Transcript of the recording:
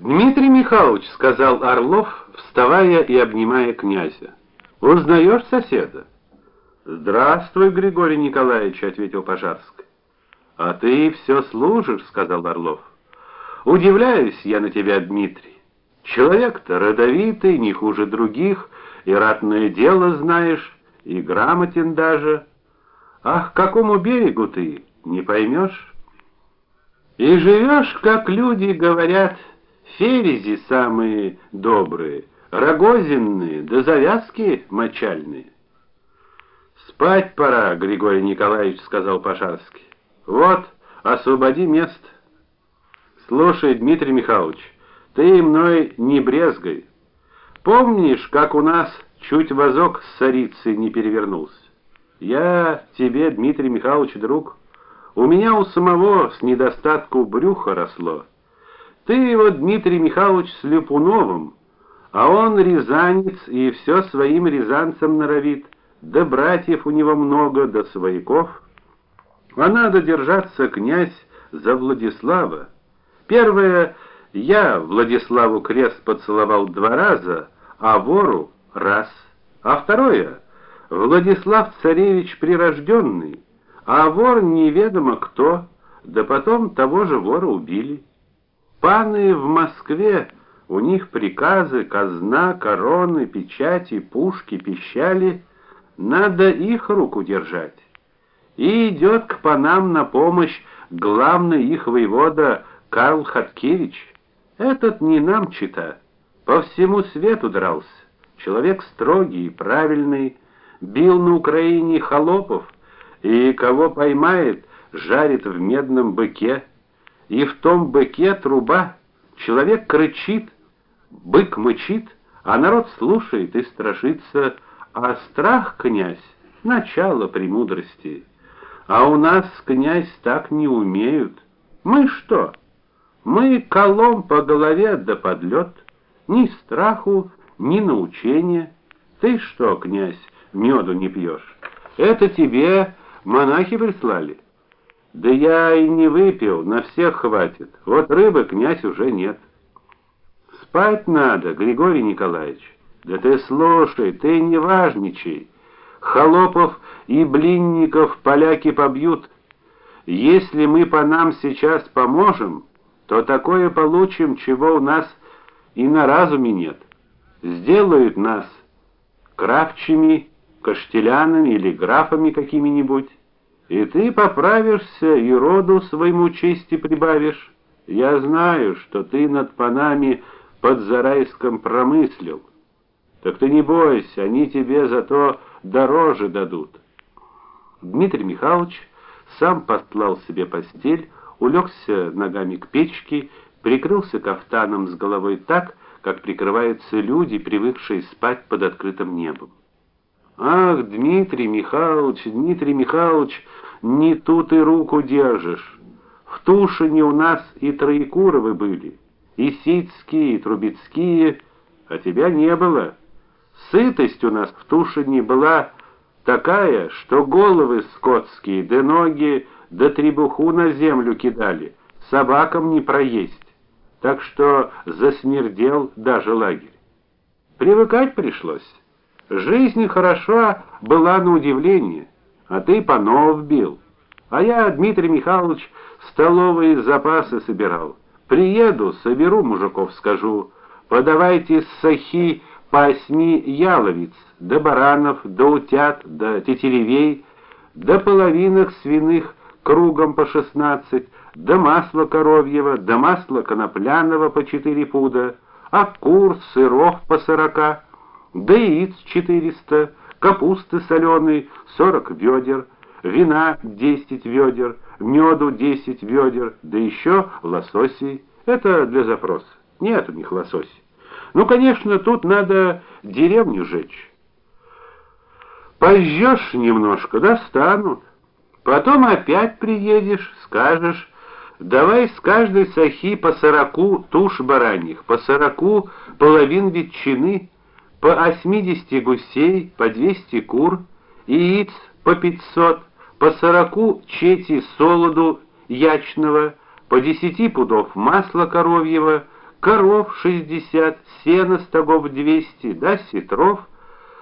Дмитрий Михайлович, сказал Орлов, вставая и обнимая князя. Узнаешь соседа? Здравствуй, Григорий Николаевич, ответил Пожарский. А ты все служишь, сказал Орлов. Удивляюсь я на тебя, Дмитрий. Человек-то родовитый, не хуже других, и ратное дело знаешь, и грамотен даже. Ах, к какому берегу ты, не поймешь? И живешь, как люди говорят, ферези самые добрые, рогозинные, да завязки мочальные. Спать пора, Григорий Николаевич сказал Пожарский. Вот, освободи место. Слушай, Дмитрий Михайлович, ты мной не брезгай. Помнишь, как у нас чуть возок с царицей не перевернулся? Я тебе, Дмитрий Михайлович, друг. У меня у самого с недостатку брюха росло. Ты его, Дмитрий Михайлович, с Лепуновым, а он рязанец и все своим рязанцам норовит. Да братьев у него много, да свояков. А надо держаться, князь, за Владислава. Первое я Владиславу крест поцеловал два раза, а вору раз. А второе Владислав царевич прирожденный, а вор неведомо кто, да потом того же вора убили. Паны в Москве, у них приказы, казна, короны, печати, пушки, пищали, надо их руку держать. И идет к панам на помощь главный их воевода Карл Хаткевич. Этот не нам чита, по всему свету дрался. Человек строгий, правильный, бил на Украине холопов, и кого поймает, жарит в медном быке. И в том быке труба. Человек кричит, бык мычит, а народ слушает и страшится, а страх, князь, начало премудрости. А у нас, князь, так не умеют. Мы что? Мы колом по голове да подлет, ни страху, ни научения. Ты что, князь, меду не пьешь? Это тебе монахи прислали. Да я и не выпил, на всех хватит. Вот рыбы князь уже нет. Спать надо, Григорий Николаевич. Да ты слушай, ты не важничай. Холопов и блинников поляки побьют. Если мы по нам сейчас поможем, то такое получим, чего у нас и на разуме нет. Сделают нас кравчими, каштелянами или графами какими-нибудь, и ты поправишься и роду своему чести прибавишь. Я знаю, что ты над панами под Зарайском промыслил. Так ты не бойся, они тебе зато дороже дадут. Дмитрий Михайлович сам постлал себе постель, улегся ногами к печке, прикрылся кафтаном с головой так, как прикрываются люди, привыкшие спать под открытым небом. Ах, Дмитрий Михайлович, Дмитрий Михайлович, не тут и руку держишь. В Тушине у нас и Троекуровы были, и Сицкие, и Трубецкие, а тебя не было. Сытость у нас в Тушине была такая, что головы скотские, да ноги да требуху на землю кидали, собакам не проесть. Так что засмердел даже лагерь. Привыкать пришлось. Жизнь хороша была на удивление, а ты панов бил. А я, Дмитрий Михайлович, столовые запасы собирал. Приеду, соберу мужиков, скажу: "Подавайте сахи по осьми яловиц, да баранов, да утят, да тетеревей, да половинок свиных кругом по шестнадцать, да масла коровьего, да масла конопляного по четыре пуда, а кур, сыров по сорока, да яиц четыреста, капусты соленой сорок ведер, вина десять ведер, меду десять ведер, да еще лососей. Это для запроса. Нет у них лососей. Ну, конечно, тут надо деревню жечь. Пожжешь немножко, достанут. Потом опять приедешь, скажешь: "Давай с каждой сахи по сороку туш бараньих, по сороку половин ветчины, по 80 гусей, по 200 кур, яиц по 500, по сороку чети солоду ячного, по 10 пудов масла коровьего, коров шестьдесят, сена стогов двести, да сетров